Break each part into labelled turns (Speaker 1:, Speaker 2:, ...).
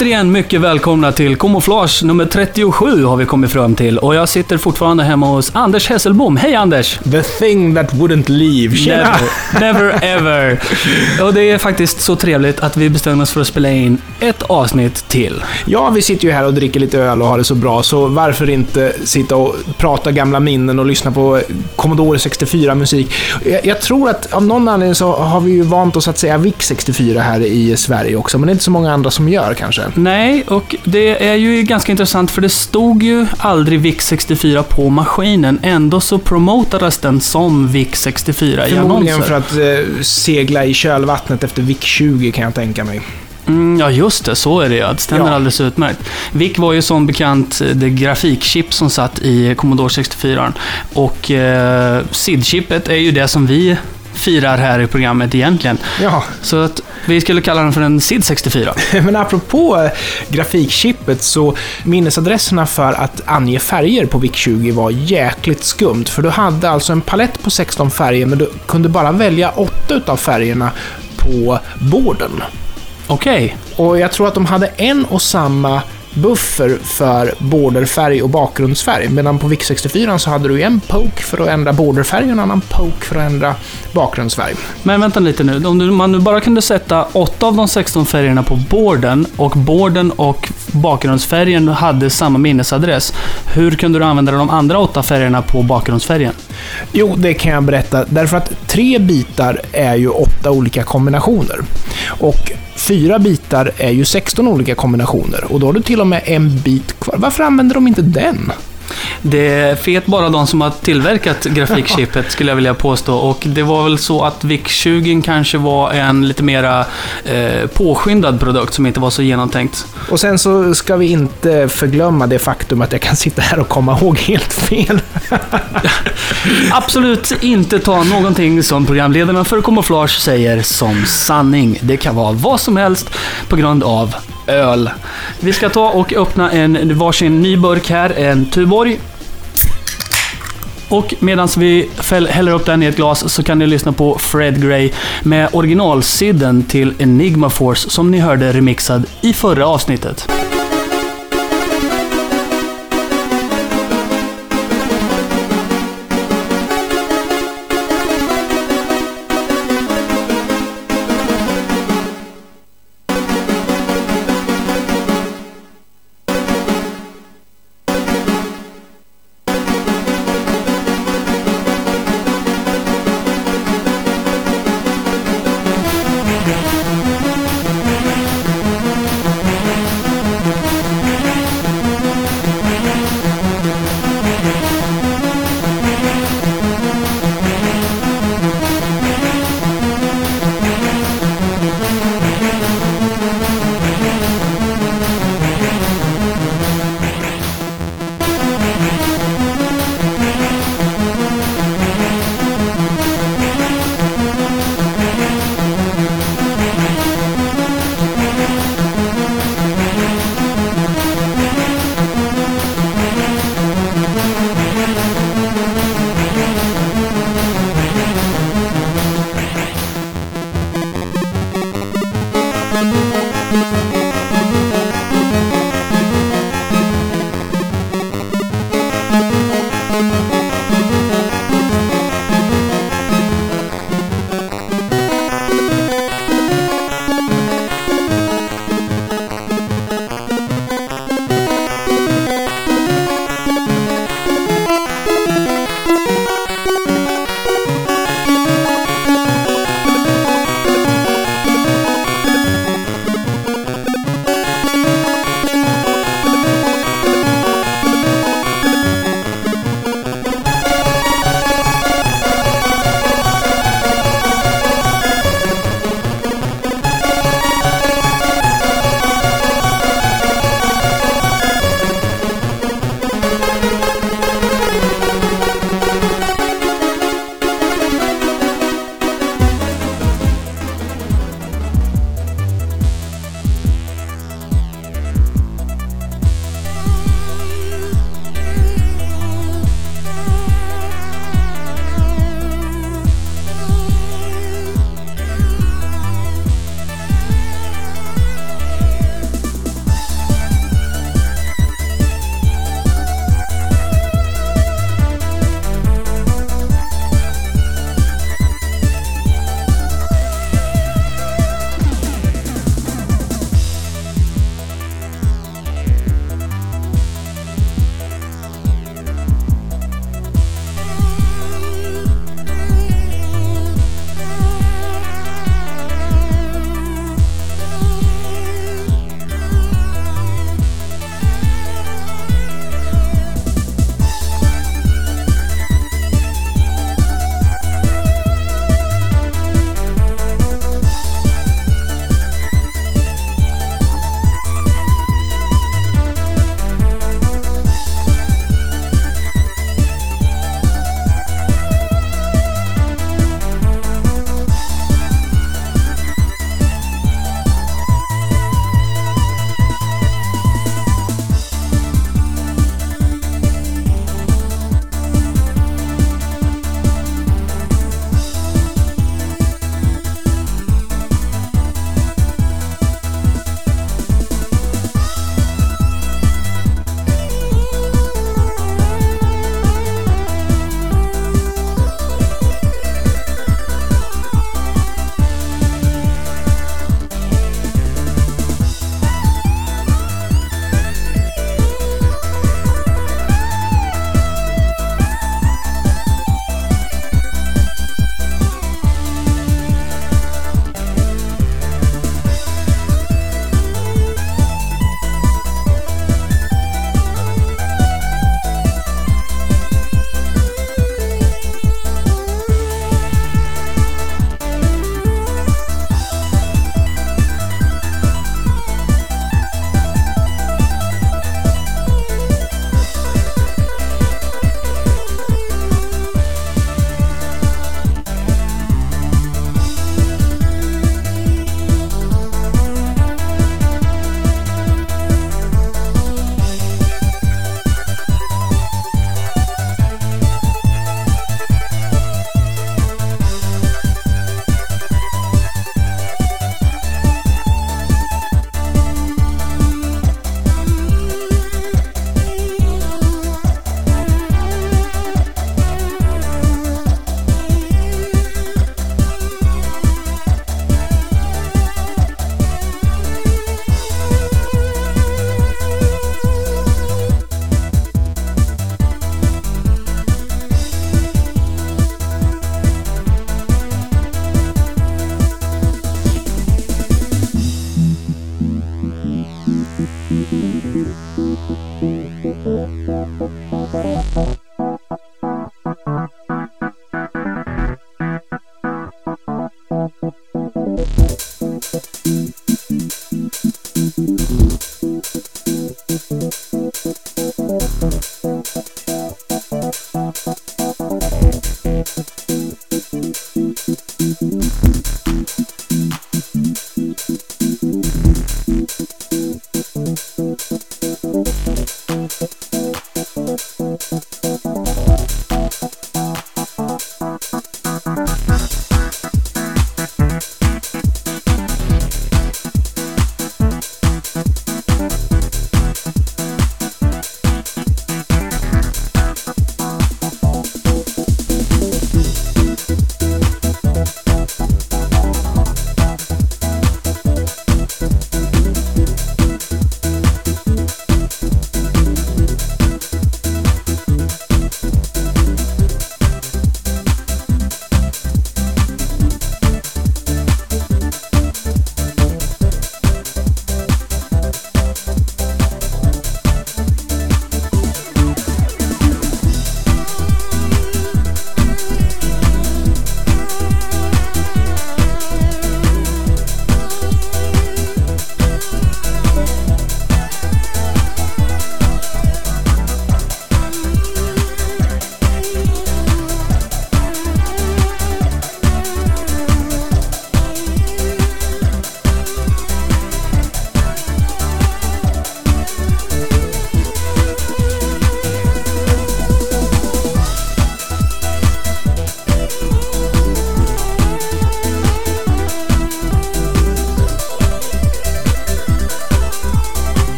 Speaker 1: Återigen mycket välkomna till Camouflage nummer 37 har vi kommit fram till. Och jag sitter fortfarande hemma hos Anders Hesselbom. Hej Anders!
Speaker 2: The thing that wouldn't leave. Tjena!
Speaker 1: Never, never ever. Och det är faktiskt så trevligt att vi bestämmer oss för att spela in ett avsnitt till.
Speaker 2: Ja, vi sitter ju här och dricker lite öl och har det så bra, så varför inte sitta och prata gamla minnen och lyssna på Commodore 64-musik. Jag, jag tror att av någon anledning så har vi ju vant oss att säga VIC 64 här i Sverige också, men det är inte så många andra som gör kanske.
Speaker 1: Nej, och det är ju ganska intressant för det stod ju aldrig VIC 64 på maskinen. Ändå så promotades den som VIC 64 i
Speaker 2: Förmodligen
Speaker 1: annonser.
Speaker 2: för att eh, segla i kölvattnet efter VIC 20 kan jag tänka mig.
Speaker 1: Mm, ja, just det. Så är det ja. Det stämmer
Speaker 2: Ja.
Speaker 1: alldeles utmärkt. VIC var ju som bekant det grafikchip som satt i Commodore 64. Och eh, SID-chippet är ju det som vi firar här i programmet egentligen.
Speaker 2: Ja,
Speaker 1: Så att vi skulle kalla den för en SID 64.
Speaker 2: men apropå eh, grafikchippet så minnesadresserna för att ange färger på VIC 20 var jäkligt skumt. För du hade alltså en palett på 16 färger, men du kunde bara välja 8 utav färgerna på borden.
Speaker 1: Okej.
Speaker 2: Och jag tror att de hade en och samma buffer för borderfärg och bakgrundsfärg. Medan på VIC 64 så hade du en poke för att ändra borderfärg och en annan poke för att ändra bakgrundsfärg.
Speaker 1: Men vänta lite nu. Om man nu bara kunde sätta 8 av de 16 färgerna på borden och borden och bakgrundsfärgen hade samma minnesadress. Hur kunde du använda de andra 8 färgerna på bakgrundsfärgen?
Speaker 2: Jo, det kan jag berätta. Därför att tre bitar är ju åtta olika kombinationer. Och fyra bitar är ju 16 olika kombinationer. Och då har du till och med en bit kvar. Varför använder de inte den?
Speaker 1: Det fet bara de som har tillverkat grafikchippet skulle jag vilja påstå. Och det var väl så att VIC-20 kanske var en lite mera eh, påskyndad produkt som inte var så genomtänkt.
Speaker 2: Och sen så ska vi inte förglömma det faktum att jag kan sitta här och komma ihåg helt fel.
Speaker 1: Absolut inte ta någonting som programledarna för Camouflage säger som sanning. Det kan vara vad som helst på grund av öl. Vi ska ta och öppna en varsin ny burk här, en Tuborg. Och medan vi häller upp den i ett glas så kan ni lyssna på Fred Gray med originalsidden till Enigma Force som ni hörde remixad i förra avsnittet.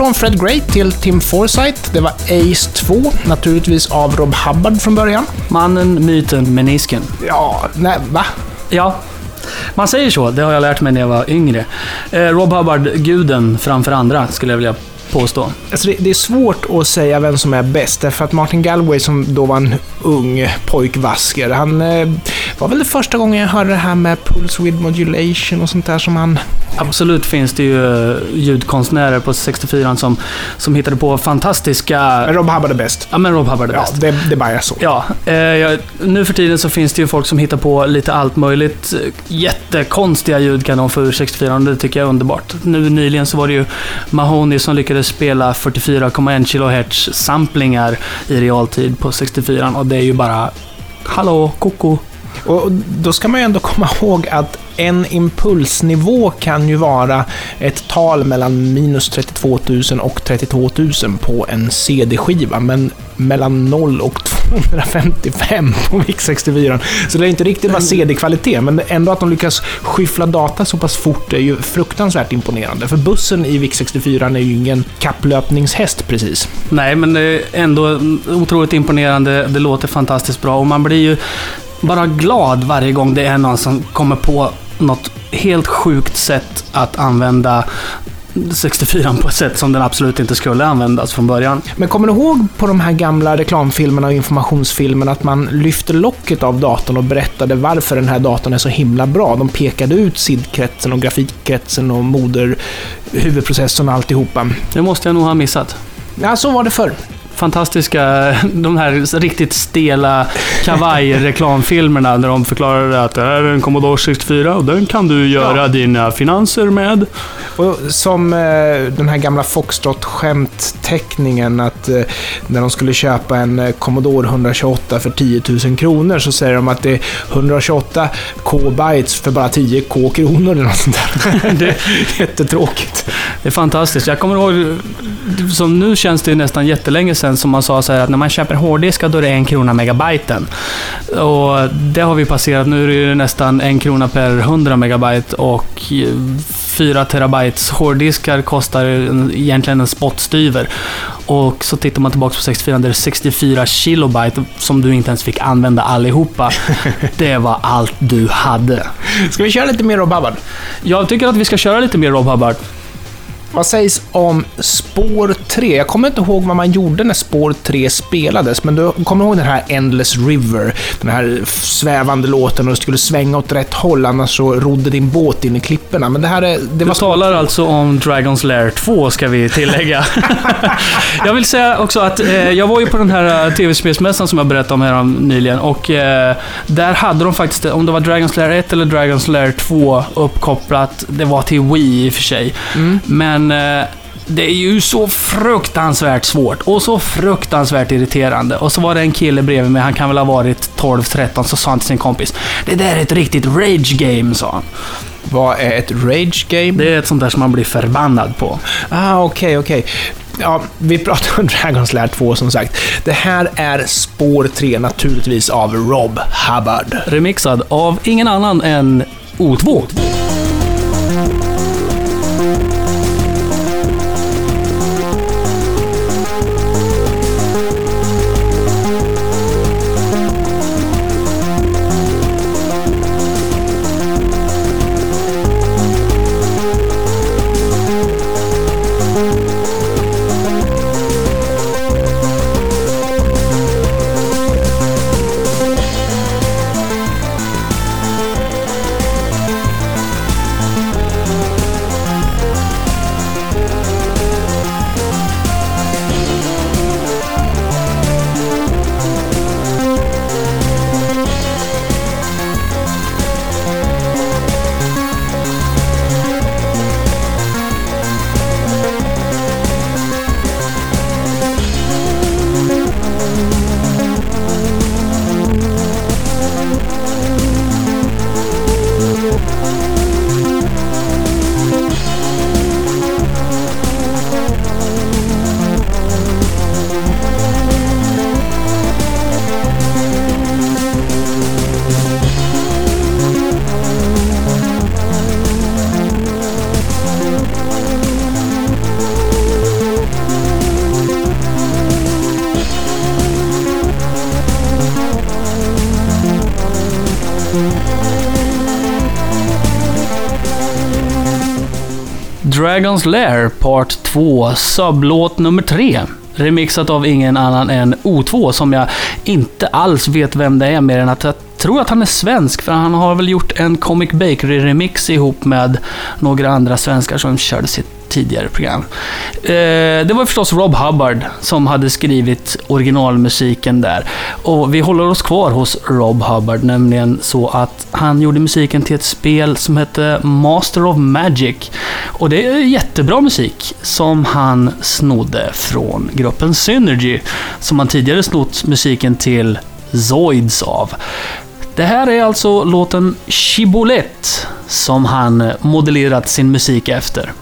Speaker 2: Från Fred Gray till Tim Forsyth. Det var Ace 2, naturligtvis av Rob Hubbard från början.
Speaker 1: Mannen, myten, menisken.
Speaker 2: Ja, nej, va?
Speaker 1: Ja, man säger så. Det har jag lärt mig när jag var yngre. Eh, Rob Hubbard, guden framför andra, skulle jag vilja påstå.
Speaker 2: Alltså det, det är svårt att säga vem som är bäst, därför att Martin Galway som då var en ung pojkvasker, han eh, var väl det första gången jag hörde det här med pulse width modulation och sånt där som han...
Speaker 1: Absolut finns det ju eh, ljudkonstnärer på 64 som, som hittade på fantastiska...
Speaker 2: Men Rob Hubbard är bäst.
Speaker 1: Ja, men Rob Hubbard är
Speaker 2: Ja,
Speaker 1: bäst.
Speaker 2: det, det bara är så.
Speaker 1: Ja, eh, jag- nu för tiden så finns det ju folk som hittar på lite allt möjligt. Jättekonstiga ljud kan de få ur 64 och det tycker jag är underbart. Nu nyligen så var det ju Mahoney som lyckades spela 44,1 kHz samplingar i realtid på 64 och det är ju bara Hallå, koko.
Speaker 2: Och då ska man ju ändå komma ihåg att en impulsnivå kan ju vara ett tal mellan minus 32 000 och 32 000 på en CD-skiva, men mellan 0 och 255 på VIC 64. Så det är inte riktigt bara CD-kvalitet, men ändå att de lyckas skyffla data så pass fort är ju fruktansvärt imponerande. För bussen i VIC 64 är ju ingen kapplöpningshäst precis.
Speaker 1: Nej, men det är ändå otroligt imponerande. Det låter fantastiskt bra och man blir ju bara glad varje gång det är någon som kommer på något helt sjukt sätt att använda 64 på ett sätt som den absolut inte skulle användas från början.
Speaker 2: Men kommer du ihåg på de här gamla reklamfilmerna och informationsfilmerna att man lyfte locket av datorn och berättade varför den här datorn är så himla bra? De pekade ut SID-kretsen och grafikkretsen och moder, huvudprocessorn och alltihopa.
Speaker 1: Det måste jag nog ha missat.
Speaker 2: Ja, så var det förr.
Speaker 1: Fantastiska, de här riktigt stela kavaj-reklamfilmerna där de förklarade att det här är en Commodore 64 och den kan du göra
Speaker 2: Ja.
Speaker 1: dina finanser med.
Speaker 2: Och som eh, den här gamla Foxtrot-skämtteckningen att eh, när de skulle köpa en eh, Commodore 128 för 10 000 kronor så säger de att det är 128 K-bytes för bara 10 K kronor eller något sånt där.
Speaker 1: Det,
Speaker 2: Jättetråkigt.
Speaker 1: det är fantastiskt. Jag kommer ihåg, som nu känns det ju nästan jättelänge sedan som man sa så att när man köper hårddiskar då är det en krona megabyten. Och det har vi passerat. Nu är det nästan en krona per 100 megabyte och 4 terabytes hårddiskar kostar en, egentligen en spottstyver. Och så tittar man tillbaka på 64 där det är 64 kilobyte som du inte ens fick använda allihopa. det var allt du hade.
Speaker 2: Ska vi köra lite mer Rob Hubbard?
Speaker 1: Jag tycker att vi ska köra lite mer Rob Hubbard.
Speaker 2: Vad sägs om spår 3? Jag kommer inte ihåg vad man gjorde när spår 3 spelades, men du kommer ihåg den här Endless River? Den här svävande låten och du skulle svänga åt rätt håll, annars så rodde din båt in i klipporna. Men det här är... Det
Speaker 1: Du talar alltså om Dragon's Lair 2, ska vi tillägga. jag vill säga också att eh, jag var ju på den här eh, tv-spelsmässan som jag berättade om här nyligen och eh, där hade de faktiskt, om det var Dragon's Lair 1 eller Dragon's Lair 2 uppkopplat, det var till Wii i och för sig.
Speaker 2: Mm.
Speaker 1: Men eh, det är ju så fruktansvärt svårt och så fruktansvärt irriterande. Och så var det en kille bredvid mig, han kan väl ha varit 12-13, så sa han till sin kompis Det där är ett riktigt rage game, sa han.
Speaker 2: Vad är ett rage game?
Speaker 1: Det är ett sånt där som man blir förbannad på.
Speaker 2: Ah, okej, okej. Ja, vi pratar om Dragon's Lair 2 som sagt. Det här är spår 3 naturligtvis av Rob Hubbard.
Speaker 1: Remixad av ingen annan än O2. Dragon's Lair Part 2, sublåt nummer 3. Remixat av ingen annan än O2 som jag inte alls vet vem det är mer än att jag tror att han är svensk för han har väl gjort en Comic Bakery-remix ihop med några andra svenskar som körde sitt tidigare program. Eh, det var förstås Rob Hubbard som hade skrivit originalmusiken där. Och vi håller oss kvar hos Rob Hubbard, nämligen så att han gjorde musiken till ett spel som hette Master of Magic. Och det är jättebra musik som han snodde från gruppen Synergy, som han tidigare snott musiken till Zoids av. Det här är alltså låten Chibolette som han modellerat sin musik efter.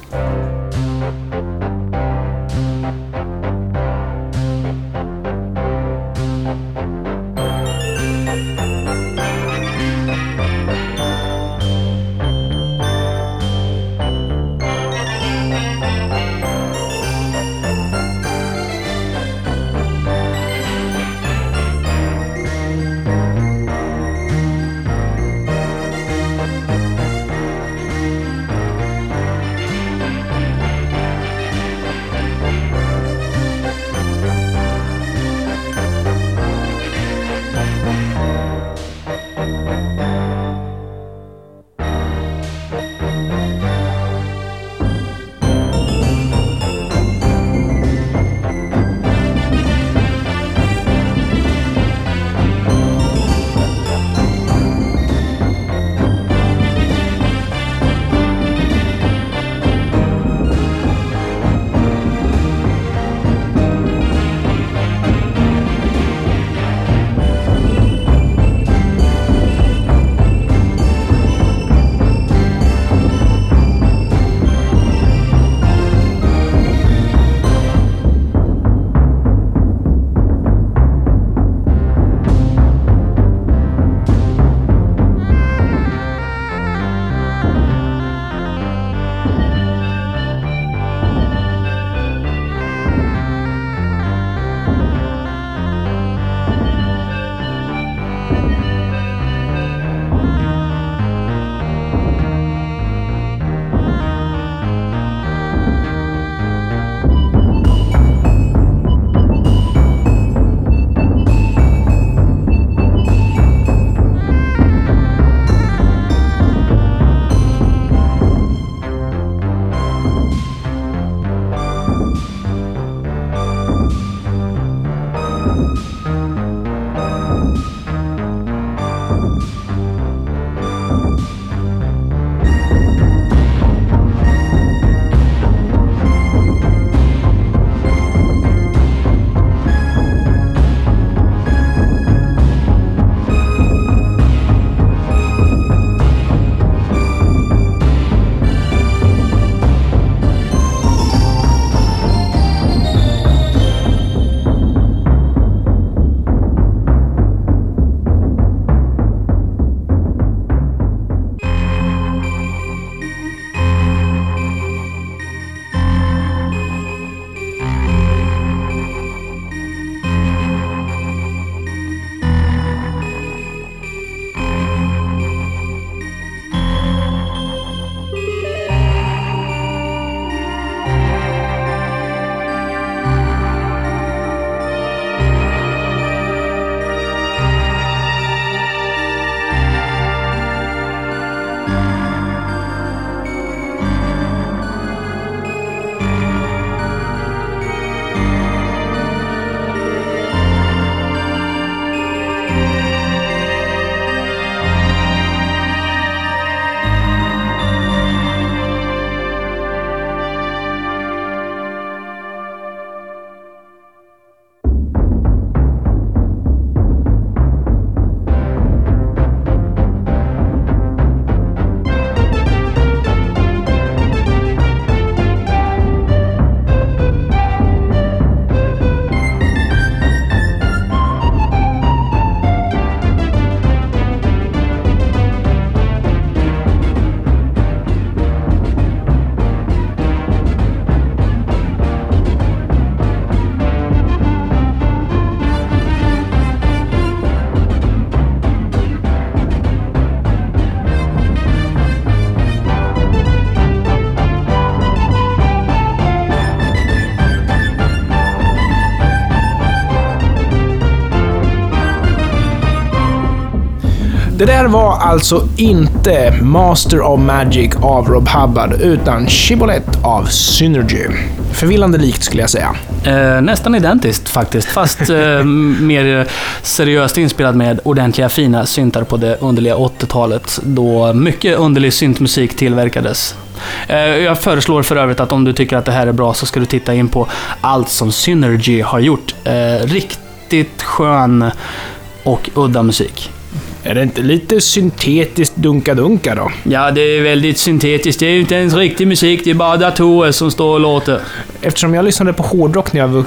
Speaker 2: Det där var alltså inte Master of Magic av Rob Hubbard, utan Shibboleth av Synergy. Förvillande likt skulle jag säga.
Speaker 1: Eh, nästan identiskt faktiskt, fast eh, mer seriöst inspelad med ordentliga fina syntar på det underliga 80-talet, då mycket underlig syntmusik tillverkades. Eh, jag föreslår för övrigt att om du tycker att det här är bra så ska du titta in på allt som Synergy har gjort. Eh, riktigt skön och udda musik.
Speaker 2: Är det inte lite syntetiskt dunka-dunka då?
Speaker 1: Ja, det är väldigt syntetiskt. Det är ju inte ens riktig musik, det är bara datorer som står och låter.
Speaker 2: Eftersom jag lyssnade på hårdrock när jag,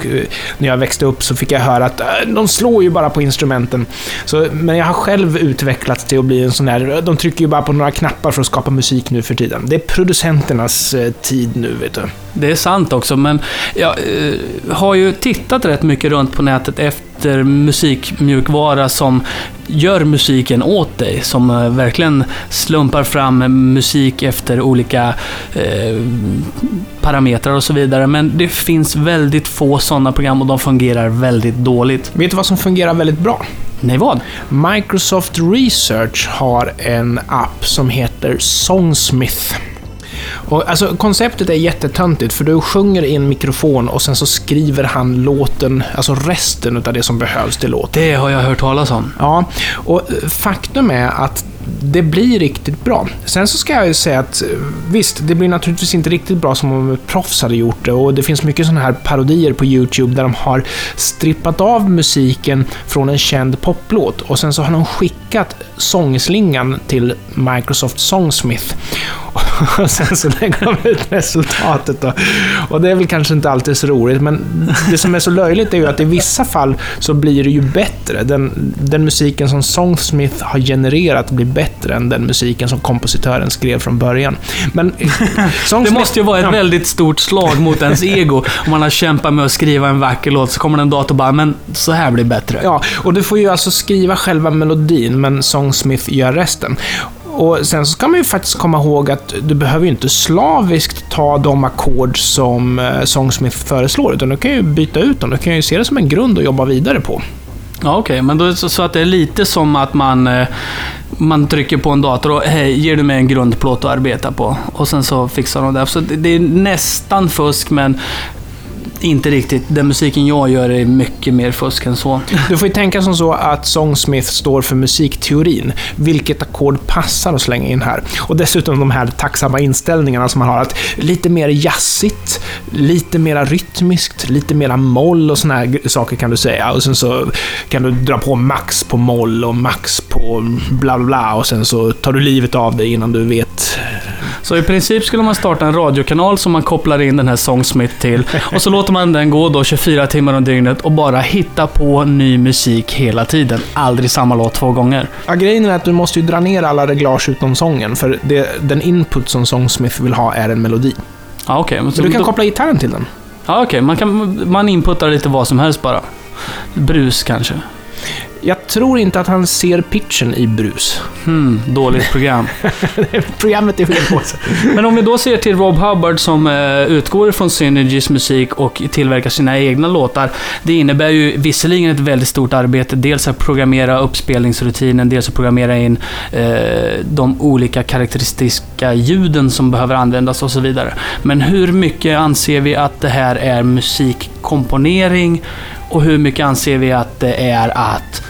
Speaker 2: när jag växte upp så fick jag höra att äh, de slår ju bara på instrumenten. Så, men jag har själv utvecklats till att bli en sån där... De trycker ju bara på några knappar för att skapa musik nu för tiden. Det är producenternas eh, tid nu, vet du.
Speaker 1: Det är sant också, men jag eh, har ju tittat rätt mycket runt på nätet efter musikmjukvara som gör musiken åt dig. Som eh, verkligen slumpar fram musik efter olika eh, parametrar och så vidare. Men det finns väldigt få sådana program och de fungerar väldigt dåligt.
Speaker 2: Vet du vad som fungerar väldigt bra?
Speaker 1: Nej, vad?
Speaker 2: Microsoft Research har en app som heter Songsmith. Och, alltså, konceptet är jättetöntigt, för du sjunger i en mikrofon och sen så skriver han låten, alltså resten av det som behövs till låten.
Speaker 1: Det har jag hört talas om.
Speaker 2: Ja, och eh, faktum är att det blir riktigt bra. Sen så ska jag ju säga att eh, visst, det blir naturligtvis inte riktigt bra som om ett proffs hade gjort det och det finns mycket sådana här parodier på YouTube där de har strippat av musiken från en känd poplåt och sen så har de skickat sångslingan till Microsoft Songsmith. Och sen så lägger de ut resultatet då. Och det är väl kanske inte alltid så roligt, men det som är så löjligt är ju att i vissa fall så blir det ju bättre. Den, den musiken som Songsmith har genererat blir bättre än den musiken som kompositören skrev från början. Men Songsmith,
Speaker 1: Det måste ju vara ett
Speaker 2: ja,
Speaker 1: väldigt stort slag mot ens ego. Om man har kämpat med att skriva en vacker låt, så kommer en dator och bara “men så här blir bättre”.
Speaker 2: Ja, och du får ju alltså skriva själva melodin, men Songsmith gör resten. Och sen så ska man ju faktiskt komma ihåg att du behöver ju inte slaviskt ta de ackord som eh, Songsmith föreslår, utan du kan ju byta ut dem. Du kan ju se det som en grund att jobba vidare på.
Speaker 1: Ja, okej. Men då det så- så att det är lite som att man, eh, man trycker på en dator och hej, ger du mig en grundplåt att arbeta på? Och sen så fixar de det. Så det, det är nästan fusk, men inte riktigt. Den musiken jag gör är mycket mer fusk än så.
Speaker 2: Du får ju tänka som så att Songsmith står för musikteorin. Vilket ackord passar att slänga in här? Och dessutom de här tacksamma inställningarna som man har. Att lite mer jazzigt, lite mer rytmiskt, lite mera moll och såna här saker kan du säga. Och sen så kan du dra på max på moll och max på bla bla bla. Och sen så tar du livet av dig innan du vet.
Speaker 1: Så i princip skulle man starta en radiokanal som man kopplar in den här Songsmith till. Och så låter man den gå då 24 timmar om dygnet och bara hitta på ny musik hela tiden. Aldrig samma låt två gånger.
Speaker 2: Ja, grejen är att du måste ju dra ner alla reglage utom sången. För det, den input som Songsmith vill ha är en melodi.
Speaker 1: Ja, okej. men
Speaker 2: Men
Speaker 1: så
Speaker 2: du kan
Speaker 1: då-
Speaker 2: koppla gitarren till den.
Speaker 1: Ja, okej. Man, kan, man inputtar lite vad som helst bara. Brus kanske.
Speaker 2: Tror inte att han ser pitchen i brus.
Speaker 1: Hmm, dåligt program.
Speaker 2: Programmet är fel på sig.
Speaker 1: Men om vi då ser till Rob Hubbard som eh, utgår från Synergys musik och tillverkar sina egna låtar. Det innebär ju visserligen ett väldigt stort arbete. Dels att programmera uppspelningsrutinen, dels att programmera in eh, de olika karaktäristiska ljuden som behöver användas och så vidare. Men hur mycket anser vi att det här är musikkomponering och hur mycket anser vi att det är att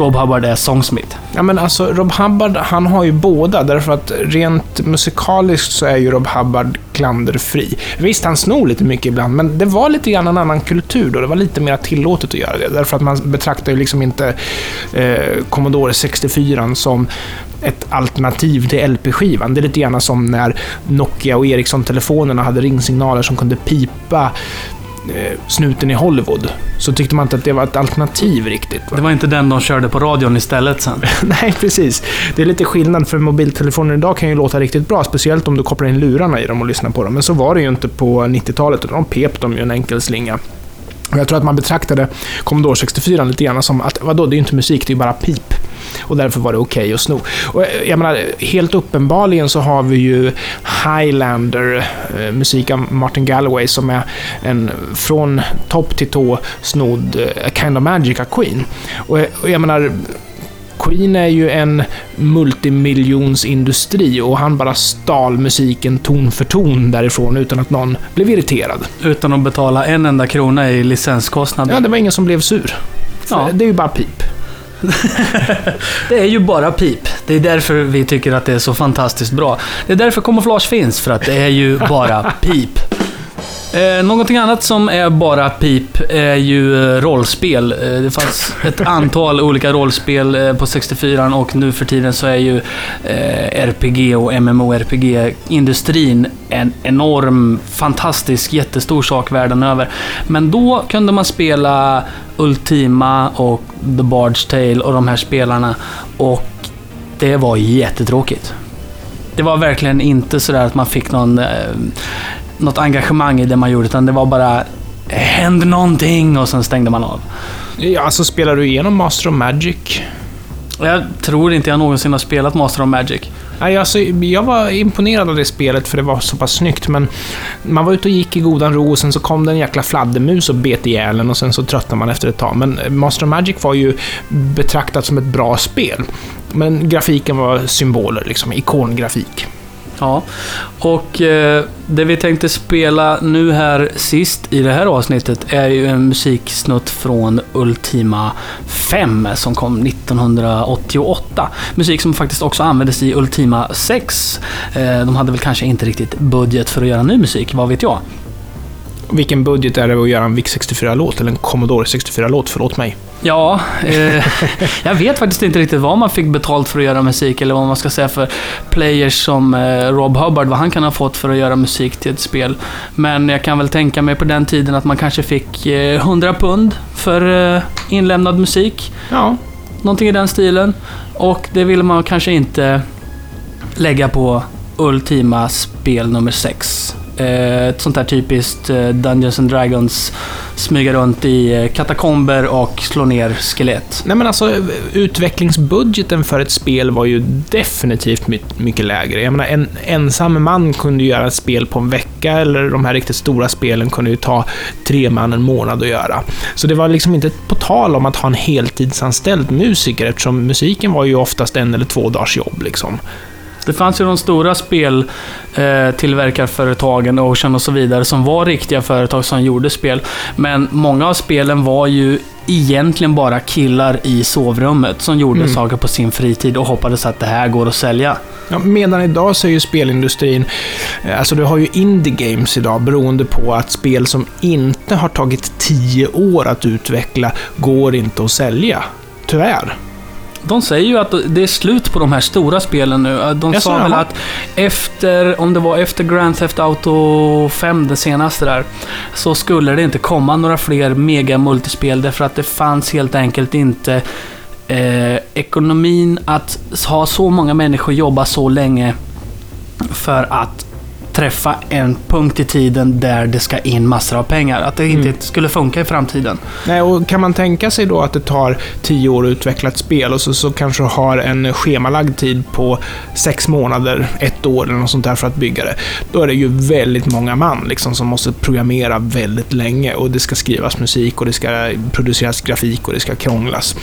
Speaker 1: Rob Hubbard är sångsmith?
Speaker 2: Ja, men alltså, Rob Hubbard, han har ju båda, därför att rent musikaliskt så är ju Rob Hubbard klanderfri. Visst, han snor lite mycket ibland, men det var lite grann en annan kultur då. Det var lite mer tillåtet att göra det, därför att man betraktar ju liksom inte eh, Commodore 64 som ett alternativ till LP-skivan. Det är lite grann som när Nokia och Ericsson-telefonerna hade ringsignaler som kunde pipa snuten i Hollywood. Så tyckte man inte att det var ett alternativ riktigt. va?
Speaker 1: Det var inte den de körde på radion istället sen.
Speaker 2: Nej, precis. Det är lite skillnad, för mobiltelefoner idag kan ju låta riktigt bra, speciellt om du kopplar in lurarna i dem och lyssnar på dem. Men så var det ju inte på 90-talet, utan de pep dem ju en enkel slinga. Och jag tror att man betraktade Commodore 64 lite grann som att, vadå, det är ju inte musik, det är ju bara pip. Och därför var det okej att sno. Och eh, jag menar, helt uppenbarligen så har vi ju Highlander, eh, musik av Martin Galloway, som är en från topp till tå snodd eh, A Kind of Magic av Queen. Och jag menar, Queen är ju en multimiljonsindustri och han bara stal musiken ton för ton därifrån utan att någon blev irriterad.
Speaker 1: Utan att betala en enda krona i licenskostnader.
Speaker 2: Ja, det var ingen som blev sur.
Speaker 1: Ja.
Speaker 2: Det är ju bara pip.
Speaker 1: Det är ju bara pip. Det är därför vi tycker att det är så fantastiskt bra. Det är därför kamouflage finns, för att det är ju bara pip. Eh, någonting annat som är bara pip är ju eh, rollspel. Eh, det fanns ett antal olika rollspel på 64 och nu för tiden så är ju RPG och MMORPG-industrin en enorm, fantastisk, jättestor sak världen över. Men då kunde man spela Ultima och The Bard's Tale och de här spelarna och det var jättetråkigt. Det var verkligen inte sådär att man fick någon, något engagemang i det man gjorde, utan det var bara hände någonting och sen stängde man av.
Speaker 2: Ja, alltså spelar du igenom Master of Magic?
Speaker 1: Jag tror inte jag någonsin har spelat Master of Magic.
Speaker 2: Nej, alltså, jag var imponerad av det spelet för det var så pass snyggt, men man var ute och gick i godan ro och sen så kom det en jäkla fladdermus och bet ihjäl en och sen så tröttnade man efter ett tag. Men Master of Magic var ju betraktat som ett bra spel. Men grafiken var symboler, liksom ikongrafik.
Speaker 1: Ja, och eh, det vi tänkte spela nu här sist i det här avsnittet är ju en musiksnutt från Ultima 5 som kom 1988. Musik som faktiskt också användes i Ultima 6. Eh, de hade väl kanske inte riktigt budget för att göra ny musik, vad vet jag?
Speaker 2: Vilken budget är det att göra en VIC 64-låt, eller en Commodore 64-låt? Förlåt mig.
Speaker 1: Ja, eh, jag vet faktiskt inte riktigt vad man fick betalt för att göra musik eller vad man ska säga för players som eh, Rob Hubbard, vad han kan ha fått för att göra musik till ett spel. Men jag kan väl tänka mig på den tiden att man kanske fick eh, 100 pund för eh, inlämnad musik.
Speaker 2: Ja,
Speaker 1: Någonting i den stilen. Och det ville man kanske inte lägga på Ultima spel nummer 6. Eh, ett sånt här typiskt eh, Dungeons and Dragons smyga runt i eh, katakomber och slå ner skelett.
Speaker 2: Nej men alltså, utvecklingsbudgeten för ett spel var ju definitivt mycket lägre. Jag menar, en ensam man kunde göra ett spel på en vecka, eller de här riktigt stora spelen kunde ju ta tre man en månad att göra. Så det var liksom inte på tal om att ha en heltidsanställd musiker, eftersom musiken var ju oftast en eller två dagars jobb liksom.
Speaker 1: Det fanns ju de stora speltillverkarföretagen, Ocean och så vidare, som var riktiga företag som gjorde spel. Men många av spelen var ju egentligen bara killar i sovrummet som gjorde
Speaker 2: Mm.
Speaker 1: saker på sin fritid och hoppades att det här går att sälja.
Speaker 2: Ja, medan idag så är ju spelindustrin, eh, alltså du har ju indie games idag beroende på att spel som inte har tagit tio år att utveckla går inte att sälja. Tyvärr.
Speaker 1: De säger ju att det är slut på de här stora spelen nu. De
Speaker 2: Jaså,
Speaker 1: sa väl att efter, om det var efter Grand Theft Auto 5, det senaste där, så skulle det inte komma några fler mega multispel därför att det fanns helt enkelt inte eh, ekonomin att ha så många människor jobba så länge för att träffa en punkt i tiden där det ska in massor av pengar. Att det inte
Speaker 2: Mm.
Speaker 1: skulle funka i framtiden.
Speaker 2: Nej, och kan man tänka sig då att det tar tio år att utveckla ett spel och så, så kanske har en schemalagd tid på sex månader, ett år eller något sånt där för att bygga det. Då är det ju väldigt många man liksom, som måste programmera väldigt länge och det ska skrivas musik och det ska produceras grafik och det ska krånglas.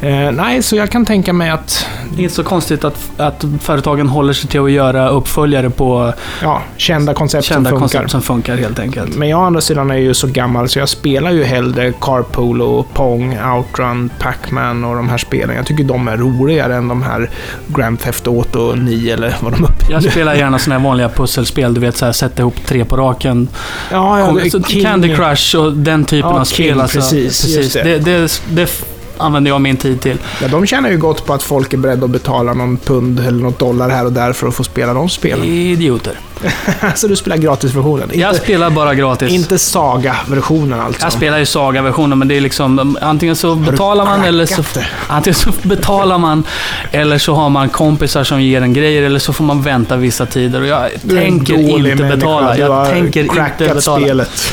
Speaker 2: Eh, nej, så jag kan tänka mig att
Speaker 1: Det är inte så konstigt att, att företagen håller sig till att göra uppföljare på
Speaker 2: ja, kända koncept
Speaker 1: kända
Speaker 2: som funkar.
Speaker 1: koncept som funkar helt enkelt.
Speaker 2: Men jag å andra sidan är ju så gammal så jag spelar ju hellre Carpool och Pong, Outrun, Pac-Man och de här spelen. Jag tycker de är roligare än de här Grand Theft Auto 9 eller vad de uppe
Speaker 1: Jag spelar gärna såna här vanliga pusselspel, du vet så här, sätta ihop tre på raken.
Speaker 2: Ja, ja,
Speaker 1: Candy Crush och den typen
Speaker 2: Ja,
Speaker 1: av spel.
Speaker 2: King,
Speaker 1: alltså.
Speaker 2: precis, just det.
Speaker 1: Det, det, det använder jag min tid till.
Speaker 2: Ja, de tjänar ju gott på att folk är beredda att betala någon pund eller något dollar här och där för att få spela de spelen.
Speaker 1: Idioter.
Speaker 2: så du spelar gratisversionen?
Speaker 1: Jag
Speaker 2: Inte,
Speaker 1: spelar bara gratis.
Speaker 2: inte Saga-versionen alltså?
Speaker 1: Jag spelar ju Saga-versionen, men det är liksom antingen så betalar man eller så,
Speaker 2: det?
Speaker 1: antingen så betalar man eller så har man kompisar som ger en grejer eller så får man vänta vissa tider. Och jag tänker inte betala. Jag tänker inte betala.
Speaker 2: spelet.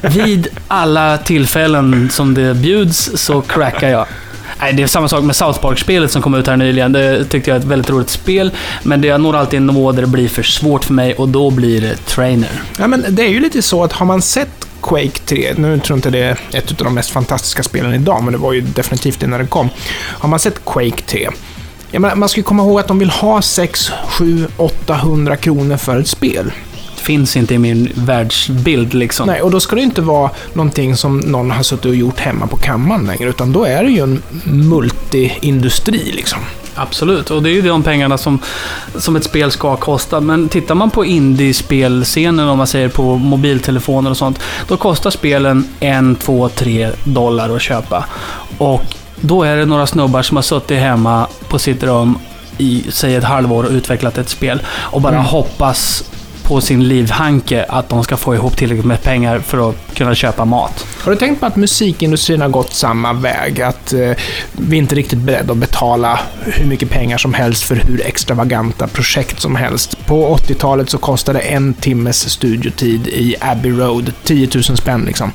Speaker 1: Vid alla tillfällen som det bjuds så crackar jag. Nej, det är samma sak med South Park-spelet som kom ut här nyligen. Det tyckte jag är ett väldigt roligt spel. Men det jag når alltid en nivå där det blir för svårt för mig och då blir det trainer.
Speaker 2: Ja, men det är ju lite så att har man sett Quake 3, nu tror jag inte det är ett av de mest fantastiska spelen idag, men det var ju definitivt det när det kom. Har man sett Quake 3, jag menar, man ska ju komma ihåg att de vill ha 6, 7, 800 kronor för ett spel.
Speaker 1: Finns inte i min världsbild liksom.
Speaker 2: Nej, och då ska det inte vara någonting som någon har suttit och gjort hemma på kammaren längre, utan då är det ju en multiindustri liksom.
Speaker 1: Absolut, och det är ju de pengarna som, som ett spel ska kosta. Men tittar man på indiespelscenen, om man säger på mobiltelefoner och sånt, då kostar spelen en, två, tre dollar att köpa. Och då är det några snubbar som har suttit hemma på sitt rum i, säg ett halvår och utvecklat ett spel och bara
Speaker 2: Mm.
Speaker 1: hoppas på sin livhanke att de ska få ihop tillräckligt med pengar för att kunna köpa mat.
Speaker 2: Har du tänkt på att musikindustrin har gått samma väg? Att eh, vi är inte riktigt beredda att betala hur mycket pengar som helst för hur extravaganta projekt som helst. På 80-talet så kostade en timmes studiotid i Abbey Road 10 000 spänn liksom.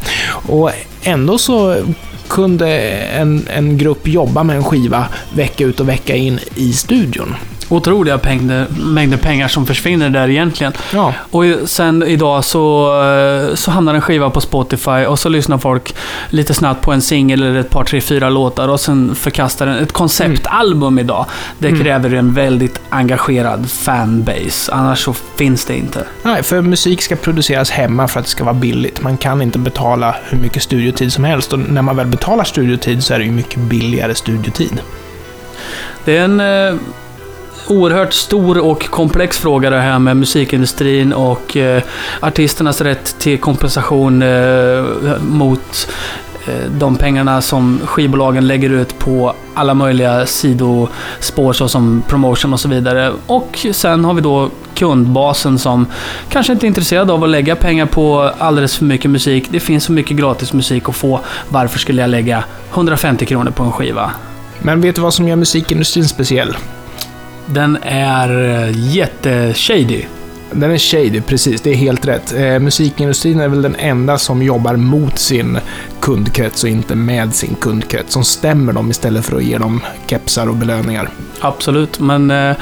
Speaker 2: Och ändå så kunde en, en grupp jobba med en skiva vecka ut och vecka in i studion.
Speaker 1: Otroliga mängder, mängder pengar som försvinner där egentligen.
Speaker 2: Ja,
Speaker 1: Och sen idag så, eh, så hamnar en skiva på Spotify och så lyssnar folk lite snabbt på en singel eller ett par, tre, fyra låtar och sen förkastar den. Ett konceptalbum idag, det
Speaker 2: Mm.
Speaker 1: kräver en väldigt engagerad fanbase. Annars så finns det inte.
Speaker 2: Nej, för musik ska produceras hemma för att det ska vara billigt. Man kan inte betala hur mycket studiotid som helst och när man väl betalar studiotid så är det ju mycket billigare studiotid.
Speaker 1: Det är en eh, oerhört stor och komplex fråga det här med musikindustrin och eh, artisternas rätt till kompensation eh, mot eh, de pengarna som skivbolagen lägger ut på alla möjliga sidospår såsom promotion och så vidare. Och sen har vi då kundbasen som kanske inte är intresserad av att lägga pengar på alldeles för mycket musik. Det finns så mycket gratis musik att få. Varför skulle jag lägga 150 kronor på en skiva?
Speaker 2: Men vet du vad som gör musikindustrin speciell?
Speaker 1: Den är eh, jätteshady.
Speaker 2: Den är shady, precis. Det är helt rätt. Eh, musikindustrin är väl den enda som jobbar mot sin kundkrets och inte med sin kundkrets. Som stämmer dem istället för att ge dem kepsar och belöningar.
Speaker 1: Absolut, men eh,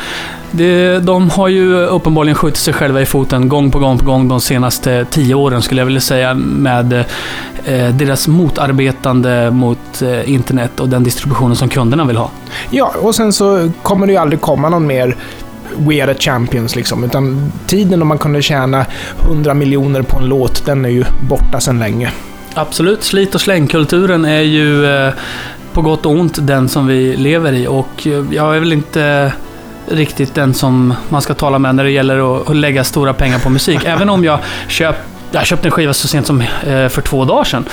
Speaker 1: det, de har ju uppenbarligen skjutit sig själva i foten gång på gång på gång de senaste tio åren skulle jag vilja säga med eh, deras motarbetande mot eh, internet och den distributionen som kunderna vill ha.
Speaker 2: Ja, och sen så kommer det ju aldrig komma någon mer We are the champions liksom. Utan tiden då man kunde tjäna 100 miljoner på en låt, den är ju borta sedan länge.
Speaker 1: Absolut, slit och slängkulturen är ju eh, på gott och ont den som vi lever i och eh, jag är väl inte riktigt den som man ska tala med när det gäller att, lägga stora pengar på musik. Även om jag köp jag köpte en skiva så sent som eh, för två dagar sedan.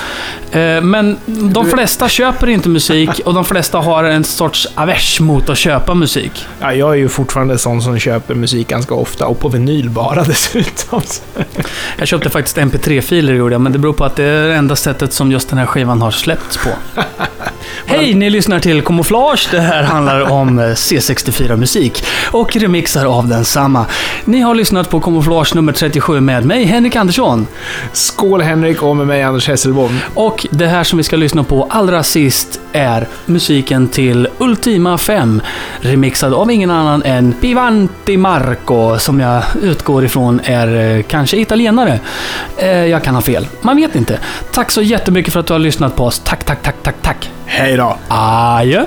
Speaker 1: Eh, men de flesta köper inte musik och de flesta har en sorts avers mot att köpa musik.
Speaker 2: Ja, jag är ju fortfarande sån som köper musik ganska ofta och på vinyl bara dessutom.
Speaker 1: Jag köpte faktiskt MP3-filer gjorde jag, men det beror på att det är det enda sättet som just den här skivan har släppts på. Hej, ni lyssnar till Camouflage. Det här handlar om eh, C64-musik och remixar av densamma. Ni har lyssnat på Camouflage nummer 37 med mig, Henrik Andersson.
Speaker 2: Skål Henrik och med mig Anders Hesselbom.
Speaker 1: Och det här som vi ska lyssna på allra sist är musiken till Ultima 5. Remixad av ingen annan än Pivanti Marco, som jag utgår ifrån är eh, kanske italienare. Eh, jag kan ha fel. Man vet inte. Tack så jättemycket för att du har lyssnat på oss. Tack, tack, tack, tack, tack.
Speaker 2: Hej då!
Speaker 1: Adjö!